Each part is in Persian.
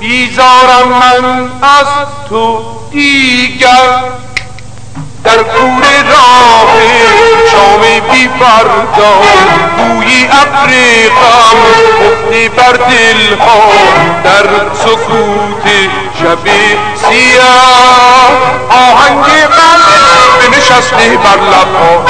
بیزارم من از تو دیگر. در کور راه شام بی فردا بوی افریقم افتی بر دلها در سکوت شب سیاه. آهنگ قلب بنشسته بر لبها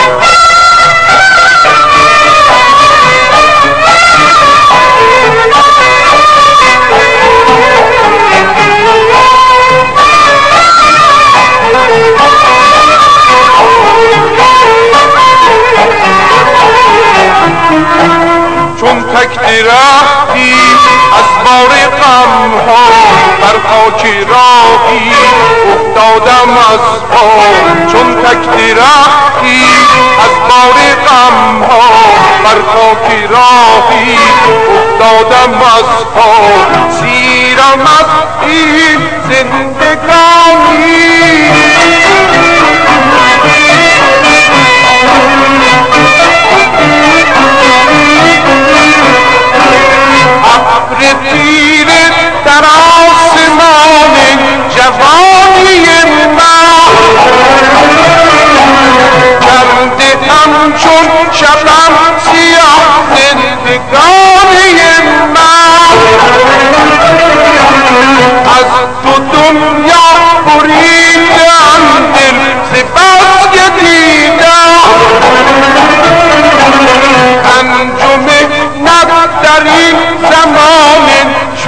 تک درختی از بار غم ها بر خاک راهی افتادم از پا چون تک درختی از بار غم ها بر خاک راهی افتادم از پا. سیرم از این زندگانی.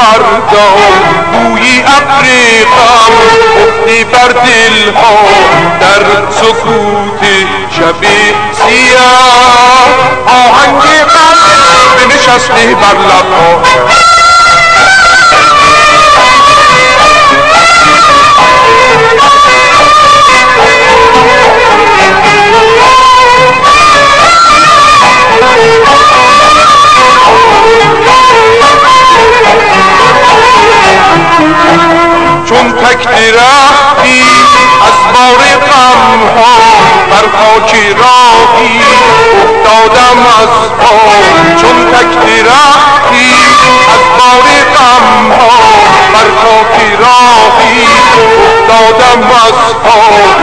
فردا بوی ابر غم افتی بر دل ها در سکوت شب سیاه. آهنگ قلب نشسته بر لبها. چون تک درختی از بار غم ها بر خاک راهی افتادم از پا چون تک درختی از بار غم ها بر خاک راهی افتادم از پا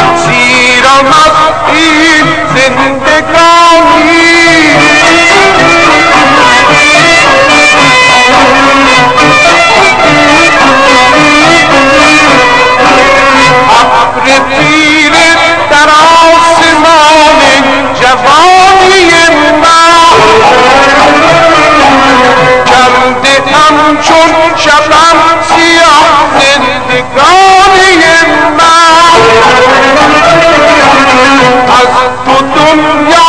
هم يعلمون